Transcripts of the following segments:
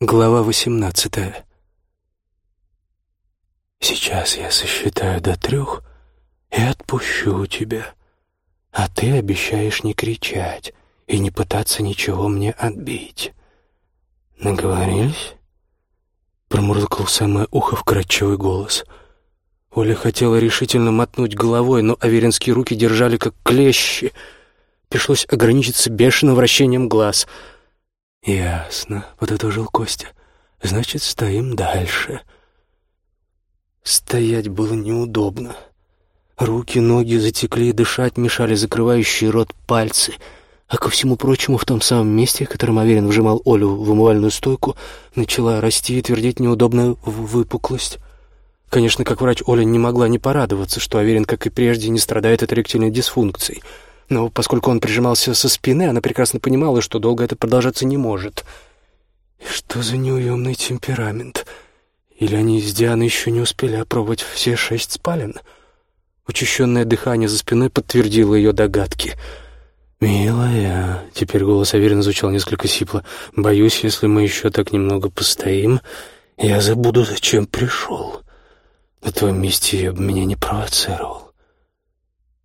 Глава восемнадцатая. «Сейчас я сосчитаю до трех и отпущу тебя, а ты обещаешь не кричать и не пытаться ничего мне отбить. Наговорились?» Промурлыкал самое ухо вкрадчивый голос. Оля хотела решительно мотнуть головой, но аверинские руки держали как клещи. Пришлось ограничиться бешеным вращением глаз — «Ясно», — подытожил Костя. «Значит, стоим дальше». Стоять было неудобно. Руки, ноги затекли, дышать мешали закрывающие рот пальцы. А ко всему прочему, в том самом месте, которым Аверин вжимал Олю в умывальную стойку, начала расти и твердеть неудобная выпуклость. Конечно, как врач Оля не могла не порадоваться, что Аверин, как и прежде, не страдает от эректильной дисфункции — но поскольку он прижимался со спины, она прекрасно понимала, что долго это продолжаться не может. И что за неуемный темперамент? Или они с Дианой еще не успели опробовать все шесть спален? Учащенное дыхание за спиной подтвердило ее догадки. «Милая», — теперь голос уверенно звучал несколько сипло, «боюсь, если мы еще так немного постоим, я забуду, зачем пришел. На твоем месте я бы меня не провоцировал».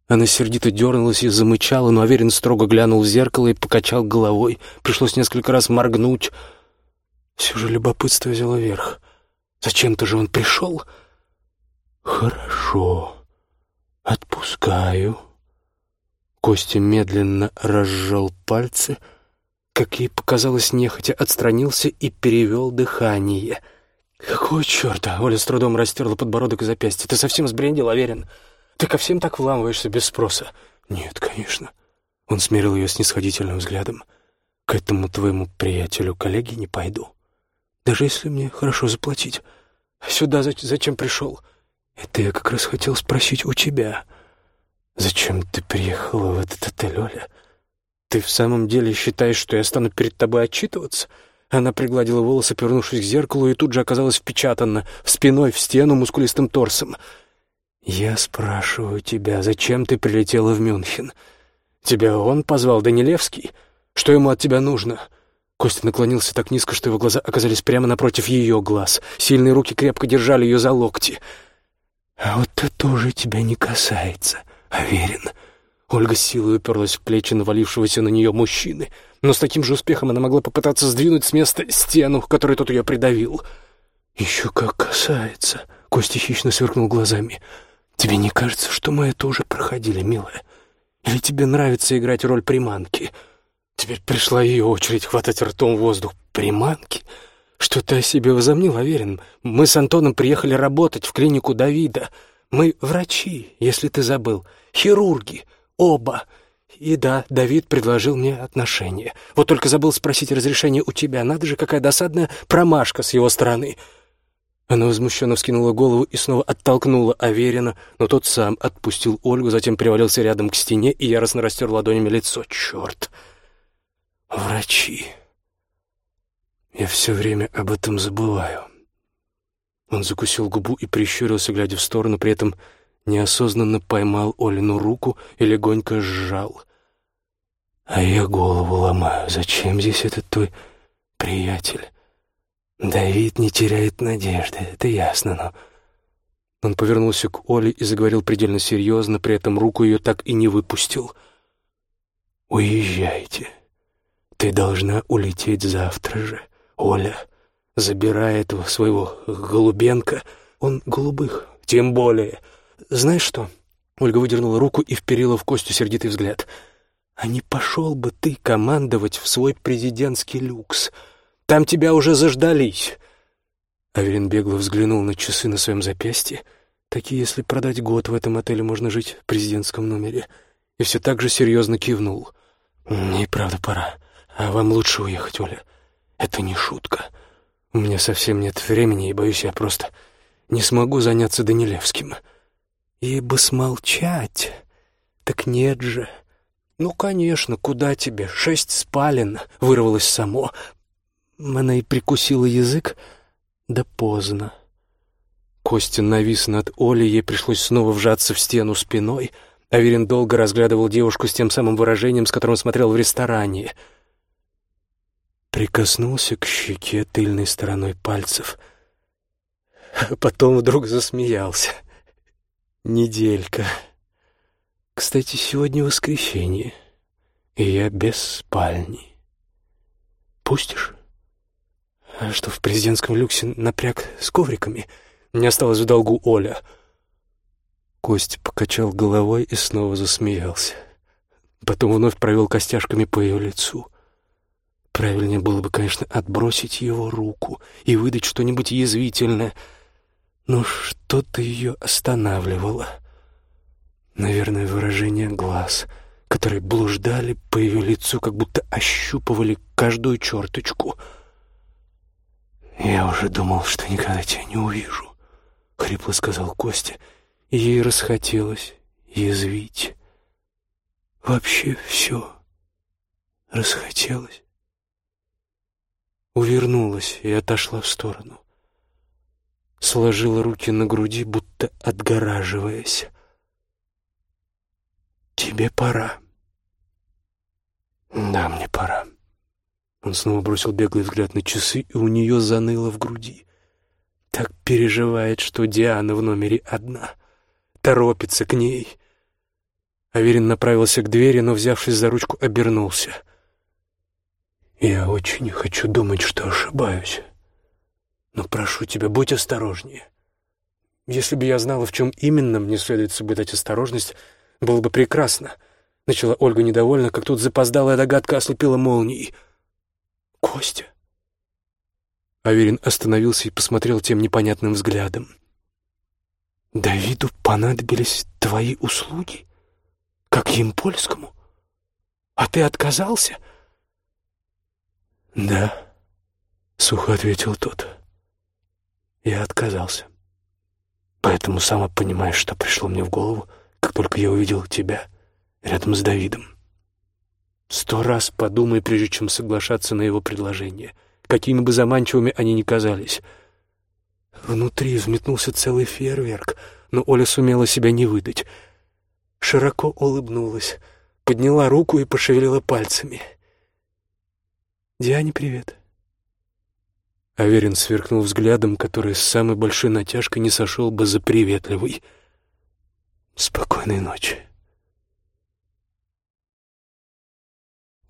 Она сердито дернулась и замычала, но Аверин строго глянул в зеркало и покачал головой. Пришлось несколько раз моргнуть. Все же любопытство взяло верх. Зачем-то же он пришел. «Хорошо. Отпускаю». Костя медленно разжал пальцы, как ей показалось нехотя, отстранился и перевел дыхание. «Какого черта?» — Оля с трудом растерла подбородок и запястье. «Ты совсем сбрендил, Аверин?» Ты ко всем так вламываешься без спроса?» «Нет, конечно». Он смерил ее снисходительным взглядом. «К этому твоему приятелю, коллеге не пойду. Даже если мне хорошо заплатить. А сюда зачем пришел?» «Это я как раз хотел спросить у тебя. Зачем ты приехала в этот отель, Оля? Ты в самом деле считаешь, что я стану перед тобой отчитываться?» Она пригладила волосы, повернувшись к зеркалу, и тут же оказалась впечатана спиной в стену мускулистым торсом — «Я спрашиваю тебя, зачем ты прилетела в Мюнхен? Тебя он позвал, Данилевский? Что ему от тебя нужно?» Костя наклонился так низко, что его глаза оказались прямо напротив ее глаз. Сильные руки крепко держали ее за локти. «А вот это тоже тебя не касается, Аверин». Ольга с силой уперлась в плечи навалившегося на нее мужчины, но с таким же успехом она могла попытаться сдвинуть с места стену, которой тот ее придавил. «Еще как касается», — Костя хищно сверкнул глазами, — Тебе не кажется, что мы это уже проходили, милая? Или тебе нравится играть роль приманки? Теперь пришла ее очередь хватать ртом воздух. Приманки? Что ты о себе возомнил, Аверин? Мы с Антоном приехали работать в клинику Давида. Мы врачи, если ты забыл. Хирурги. Оба. И да, Давид предложил мне отношения. Вот только забыл спросить разрешения у тебя. Надо же, какая досадная промашка с его стороны. Она возмущенно вскинула голову и снова оттолкнула Аверина, но тот сам отпустил Ольгу, затем привалился рядом к стене и яростно растер ладонями лицо. «Черт! Врачи! Я все время об этом забываю». Он закусил губу и прищурился, глядя в сторону, при этом неосознанно поймал Олину руку и легонько сжал. «А я голову ломаю. Зачем здесь этот твой приятель?» «Давид не теряет надежды, это ясно, но...» Он повернулся к Оле и заговорил предельно серьезно, при этом руку ее так и не выпустил. «Уезжайте. Ты должна улететь завтра же, Оля. Забирай этого своего Голубенко. Он голубых, тем более. Знаешь что?» Ольга выдернула руку и вперила в Костю сердитый взгляд. «А не пошел бы ты командовать в свой президентский люкс?» Там тебя уже заждались». Аверин бегло взглянул на часы на своем запястье. Такие, если продать год, в этом отеле можно жить в президентском номере. И все так же серьезно кивнул. «Мне правда пора. А вам лучше уехать, Оля. Это не шутка. У меня совсем нет времени, и, боюсь, я просто не смогу заняться Данилевским». «И бы смолчать. Так нет же». «Ну, конечно, куда тебе? Шесть спален!» — вырвалось само. Она и прикусила язык, да поздно. Костя навис над Олей, ей пришлось снова вжаться в стену спиной. Аверин долго разглядывал девушку с тем самым выражением, с которым смотрел в ресторане. прикоснулся к щеке тыльной стороной пальцев, потом вдруг засмеялся. Неделька. Кстати, сегодня воскресенье, и я без спальни. Пустишь? А что, в президентском люксе напряг с ковриками? Не осталось в долгу Оля. Кость покачал головой и снова засмеялся. Потом вновь провел костяшками по ее лицу. Правильнее было бы, конечно, отбросить его руку и выдать что-нибудь язвительное, но что-то ее останавливало. Наверное, выражение глаз, которые блуждали по ее лицу, как будто ощупывали каждую черточку. «Я уже думал, что никогда тебя не увижу», — хрипло сказал Костя, ей расхотелось язвить. Вообще все расхотелось. Увернулась и отошла в сторону. Сложила руки на груди, будто отгораживаясь. «Тебе пора». «Да, мне пора». Он снова бросил беглый взгляд на часы, и у нее заныло в груди. Так переживает, что Диана в номере одна. Торопится к ней. Аверин направился к двери, но, взявшись за ручку, обернулся. «Я очень хочу думать, что ошибаюсь. Но прошу тебя, будь осторожнее. Если бы я знала, в чем именно мне следует соблюдать осторожность, было бы прекрасно». Начала Ольга недовольно, как тут запоздалая догадка ослепила молнией. «Костя?» Аверин остановился и посмотрел тем непонятным взглядом. «Давиду понадобились твои услуги?» как Емпольскому. А ты отказался?» «Да», — сухо ответил тот. «Я отказался. Поэтому сама понимаешь, что пришло мне в голову, как только я увидел тебя рядом с Давидом. Сто раз подумай, прежде чем соглашаться на его предложение, какими бы заманчивыми они ни казались». Внутри взметнулся целый фейерверк, но Оля сумела себя не выдать — широко улыбнулась, подняла руку и пошевелила пальцами. «Диане привет». Аверин сверкнул взглядом, который с самой большой натяжкой не сошел бы за приветливый. «Спокойной ночи».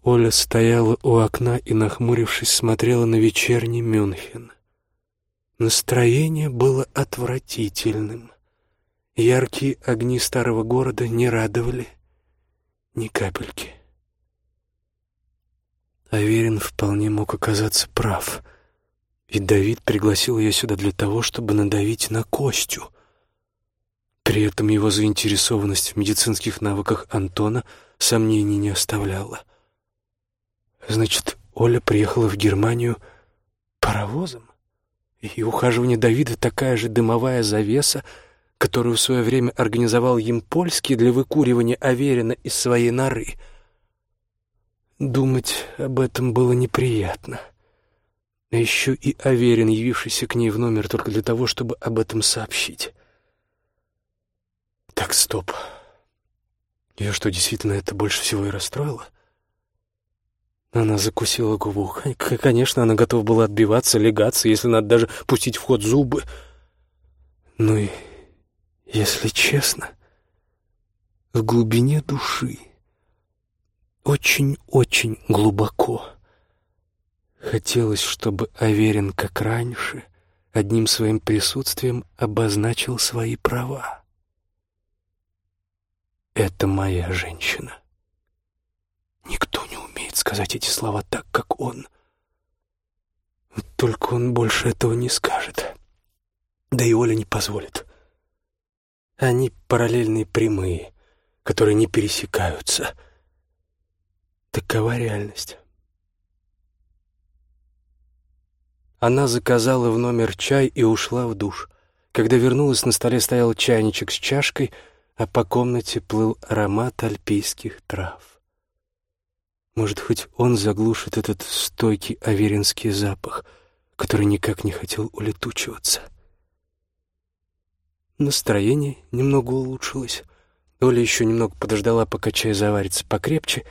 Оля стояла у окна и, нахмурившись, смотрела на вечерний Мюнхен. Настроение было отвратительным. Яркие огни старого города не радовали ни капельки. Аверин вполне мог оказаться прав, и Давид пригласил ее сюда для того, чтобы надавить на Костю. При этом его заинтересованность в медицинских навыках Антона сомнений не оставляла. Значит, Оля приехала в Германию паровозом? И ухаживание Давида такая же дымовая завеса, которую в свое время организовал Емпольский для выкуривания Аверина из своей норы. Думать об этом было неприятно. А еще и Аверин, явившийся к ней в номер только для того, чтобы об этом сообщить. Так, стоп. Ее что, действительно это больше всего и расстроило? Она закусила губу. Конечно, она готова была отбиваться, легаться, если надо даже пустить в ход зубы. Ну и если честно, в глубине души, очень-очень глубоко, хотелось, чтобы Аверин, как раньше, одним своим присутствием обозначил свои права. Это моя женщина. Никто сказать эти слова так, как он. Только он больше этого не скажет. Да и Оля не позволит. Они параллельные прямые, которые не пересекаются. Такова реальность. Она заказала в номер чай и ушла в душ. Когда вернулась, на столе стоял чайничек с чашкой, а по комнате плыл аромат альпийских трав. Может, хоть он заглушит этот стойкий аверинский запах, который никак не хотел улетучиваться. — Настроение немного улучшилось. Оля еще немного подождала, пока чай заварится покрепче,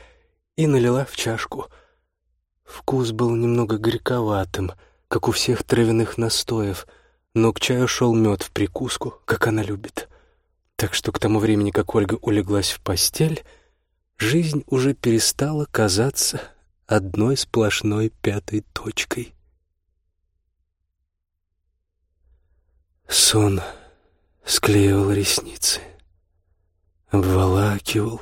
и налила в чашку. Вкус был немного горьковатым, как у всех травяных настоев, но к чаю шел мед в прикуску, как она любит. Так что к тому времени, как Ольга улеглась в постель, жизнь уже перестала казаться одной сплошной пятой точкой. Сон склеивал ресницы, обволакивал,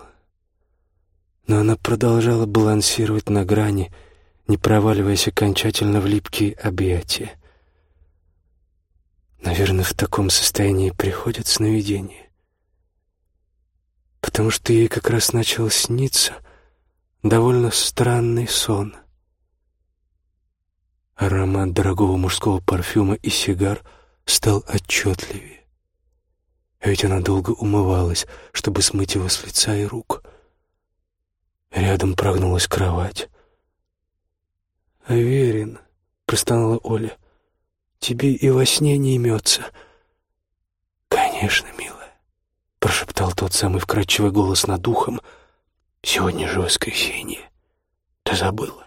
но она продолжала балансировать на грани, не проваливаясь окончательно в липкие объятия. Наверное, в таком состоянии приходят сновидения, потому что ей как раз начал сниться довольно странный сон. Аромат дорогого мужского парфюма и сигар стал отчетливее. А ведь она долго умывалась, чтобы смыть его с лица и рук — Рядом прогнулась кровать. «Аверин», — простонала Оля, — «тебе и во сне не имется». «Конечно, милая», — прошептал тот самый вкрадчивый голос над ухом. «Сегодня же воскресенье. Ты забыла?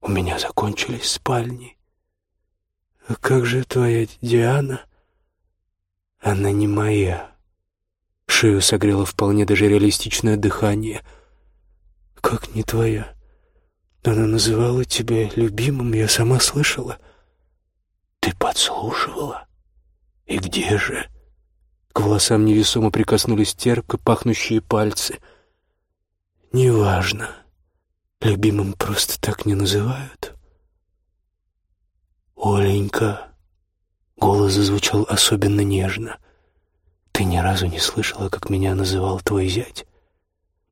У меня закончились спальни». «А как же твоя Диана?» «Она не моя». Шею согрело вполне даже реалистичное дыхание — «Как не твоя? Она называла тебя любимым, я сама слышала». «Ты подслушивала? И где же?» К волосам невесомо прикоснулись терпко пахнущие пальцы. «Неважно. Любимым просто так не называют». «Оленька», — голос зазвучал особенно нежно, — «ты ни разу не слышала, как меня называл твой зять?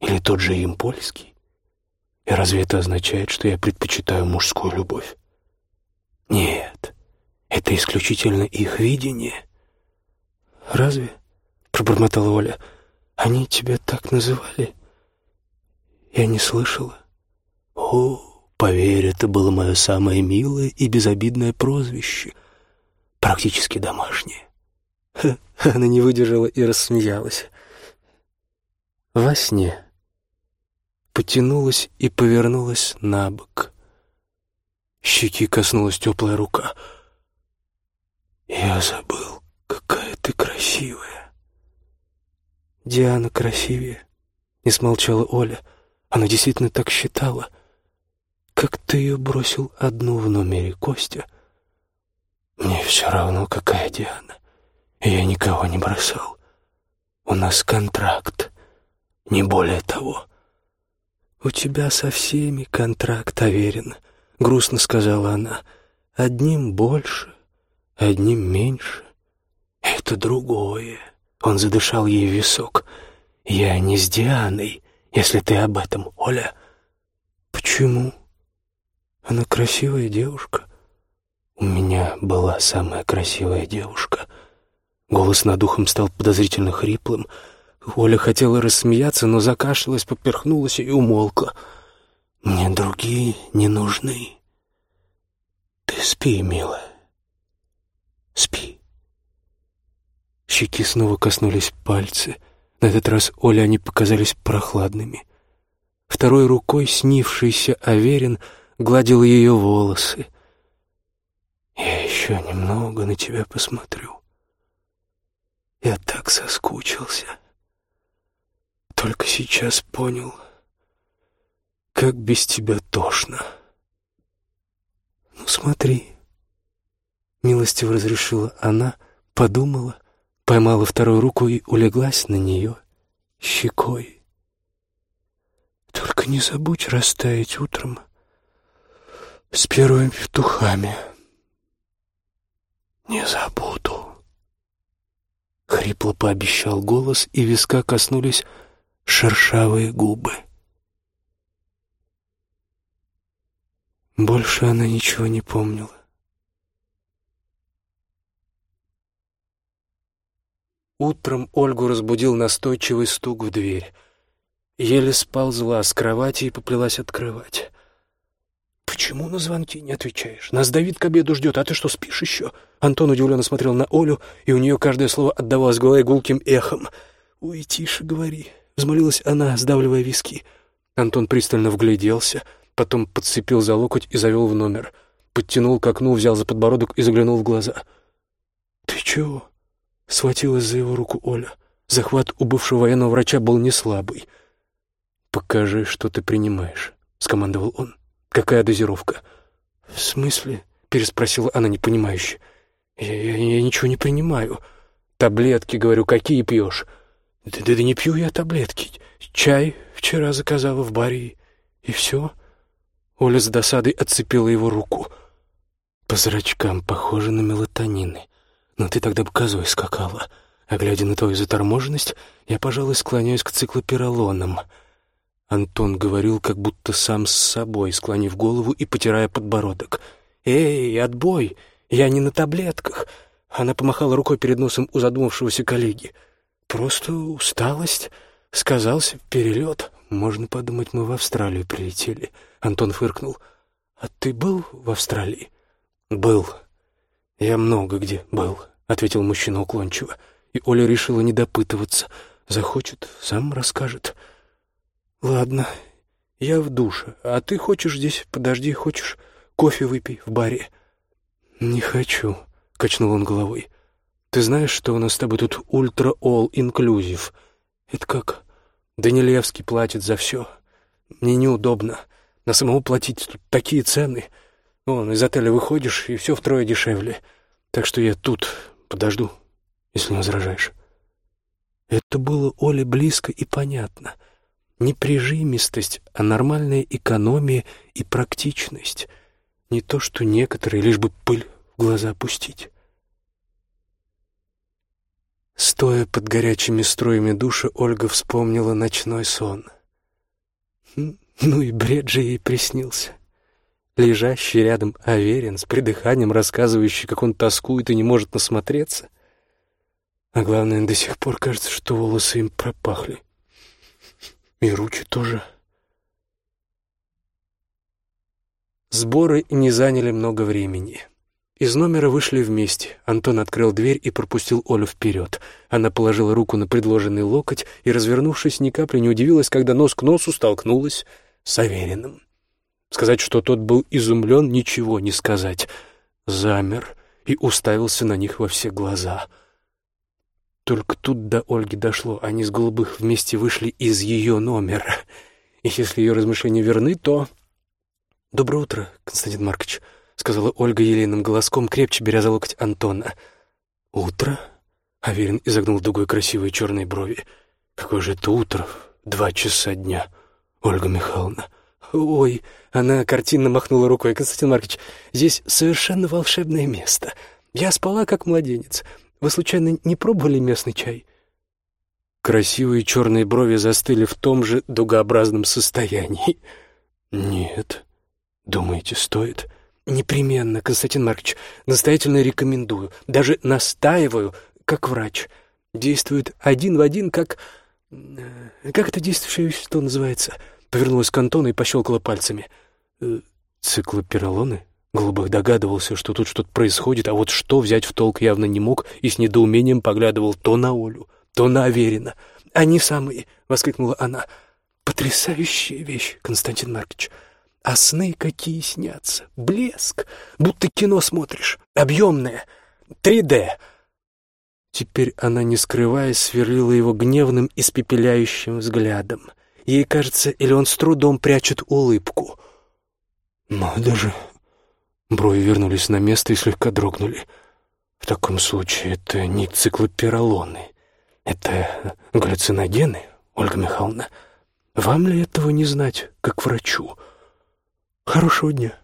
Или тот же им польский?» И разве это означает, что я предпочитаю мужскую любовь? Нет, это исключительно их видение. Разве? Пробормотала Оля. Они тебя так называли? Я не слышала. О, поверь, это было мое самое милое и безобидное прозвище. Практически домашнее. Она не выдержала и рассмеялась. Во сне потянулась и повернулась на бок. Щеки коснулась теплая рука. «Я забыл, какая ты красивая». «Диана красивее», — не смолчала Оля. Она действительно так считала. «Как ты ее бросил одну в номере, Костя?» «Мне все равно, какая Диана. Я никого не бросал. У нас контракт, не более того». «У тебя со всеми контракт уверен», — грустно сказала она. «Одним больше, одним меньше. Это другое». Он задышал ей в висок. «Я не с Дианой, если ты об этом, Оля». «Почему? Она красивая девушка». «У меня была самая красивая девушка». Голос над ухом стал подозрительно хриплым — Оля хотела рассмеяться, но закашлялась, поперхнулась и умолкла. «Мне другие не нужны. Ты спи, милая, спи». Щеки снова коснулись пальцы. На этот раз Оле они показались прохладными. Второй рукой снившийся Аверин гладил ее волосы. «Я еще немного на тебя посмотрю. Я так соскучился». Только сейчас понял, как без тебя тошно. Ну, смотри. Милостиво разрешила она, подумала, поймала вторую руку и улеглась на нее щекой. Только не забудь растаять утром с первыми петухами. Не забуду. Хрипло пообещал голос, и виска коснулись шершавые губы. Больше она ничего не помнила. Утром Ольгу разбудил настойчивый стук в дверь. Еле сползла с кровати и поплелась открывать. «Почему на звонки не отвечаешь? Нас Давид к обеду ждет, а ты что, спишь еще?» Антон удивленно смотрел на Олю, и у нее каждое слово отдавалось голове гулким эхом. «Ой, тише говори, взмолилась она, сдавливая виски. Антон пристально вгляделся, Потом подцепил за локоть и завел в номер. Подтянул к окну, взял за подбородок и заглянул в глаза. «Ты чего?» — схватилась за его руку Оля. Захват у бывшего военного врача был не слабый. «Покажи, что ты принимаешь», — скомандовал он. «Какая дозировка?» «В смысле?» — переспросила она непонимающе. «Я, я, я ничего не принимаю». «Таблетки, говорю, какие пьешь?» «Да, да, да не пью я таблетки. Чай вчера заказала в баре, и все». Оля с досадой отцепила его руку. «По зрачкам похоже на мелатонины. Но ты тогда бы козой скакала. А глядя на твою заторможенность, я, пожалуй, склоняюсь к циклопиролонам». Антон говорил, как будто сам с собой, склонив голову и потирая подбородок. «Эй, отбой! Я не на таблетках!» Она помахала рукой перед носом у задумавшегося коллеги. «Просто усталость. Сказался перелет. Можно подумать, мы в Австралию прилетели». Антон фыркнул. «А ты был в Австралии?» «Был. Я много где был», — ответил мужчина уклончиво. И Оля решила не допытываться. Захочет, сам расскажет. «Ладно, я в душе. А ты хочешь здесь? Подожди, хочешь? Кофе выпей в баре». «Не хочу», — качнул он головой. «Ты знаешь, что у нас с тобой тут ультра-all-инклюзив? Это как? Данилевский платит за все. Мне неудобно. На самому платить тут такие цены. Вон, из отеля выходишь, и все втрое дешевле. Так что я тут подожду, если не возражаешь». Это было Оле близко и понятно. Не прижимистость, а нормальная экономия и практичность. Не то, что некоторые, лишь бы пыль в глаза пустить. Стоя под горячими струями душа, Ольга вспомнила ночной сон. Ну и бред же ей приснился. Лежащий рядом Аверин с придыханием, рассказывающий, как он тоскует и не может насмотреться. А главное, до сих пор кажется, что волосы им пропахли. И ручи тоже. Сборы не заняли много времени. Из номера вышли вместе. Антон открыл дверь и пропустил Олю вперед. Она положила руку на предложенный локоть и, развернувшись, ни капли не удивилась, когда нос к носу столкнулась с Авериным. Сказать, что тот был изумлен, ничего не сказать. Замер и уставился на них во все глаза — только тут до Ольги дошло. Они с голубых вместе вышли из ее номера. И если ее размышления верны, то... «Доброе утро, Константин Маркович», — сказала Ольга елейным голоском, крепче беря за локоть Антона. «Утро?» — Аверин изогнул дугой красивые черные брови. «Какое же это утро? Два часа дня, Ольга Михайловна». «Ой!» — она картинно махнула рукой. «Константин Маркович, здесь совершенно волшебное место. Я спала, как младенец. Вы, случайно, не пробовали местный чай?» Красивые черные брови застыли в том же дугообразном состоянии. «Нет. Думаете, стоит?» «Непременно, Константин Маркович. Настоятельно рекомендую. Даже настаиваю, как врач. Действует один в один, как... Э, как это действующее вещество называется?» Повернулась к Антону и пощелкала пальцами. «Э, «Циклопиролоны?» Голубых догадывался, что тут что-то происходит, а вот что взять в толк явно не мог и с недоумением поглядывал то на Олю, то на Аверина. «Они самые!» — воскликнула она. «Потрясающая вещь, Константин Маркович! А сны какие снятся! Блеск! Будто кино смотришь! Объемное! 3D!» Теперь она, не скрываясь, сверлила его гневным, испепеляющим взглядом. Ей кажется, или он с трудом прячет улыбку. «Надо же!» Брови вернулись на место и слегка дрогнули. В таком случае это не циклопиролоны. Это галлюциногены, Ольга Михайловна. Вам ли этого не знать, как врачу? Хорошего дня.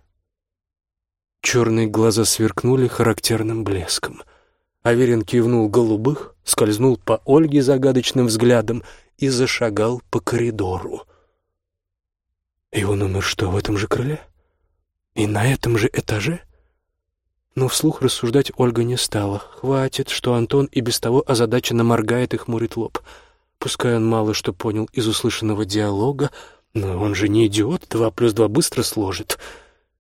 Черные глаза сверкнули характерным блеском. Аверин кивнул голубых, скользнул по Ольге загадочным взглядом и зашагал по коридору. Его номер что, в этом же крыле? — и на этом же этаже? Но вслух рассуждать Ольга не стала. Хватит, что Антон и без того озадаченно моргает и хмурит лоб. Пускай он мало что понял из услышанного диалога, но он же не идиот, два плюс два быстро сложит.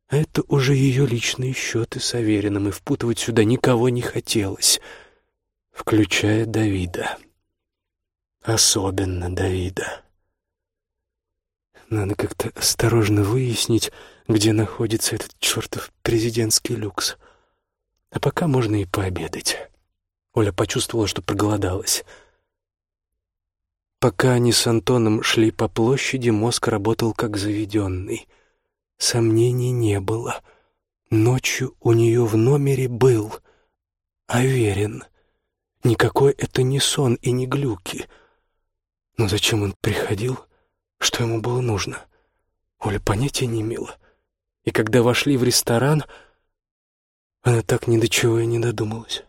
Это уже ее личные счеты с Авериным, и впутывать сюда никого не хотелось, включая Давида. Особенно Давида. Надо как-то осторожно выяснить, где находится этот чертов президентский люкс. А пока можно и пообедать. Оля почувствовала, что проголодалась. Пока они с Антоном шли по площади, мозг работал как заведенный. Сомнений не было. Ночью у нее в номере был Аверин. Никакой это не сон и не глюки. Но зачем он приходил? Что ему было нужно? Оля понятия не имела. И когда вошли в ресторан, она так ни до чего и не додумалась.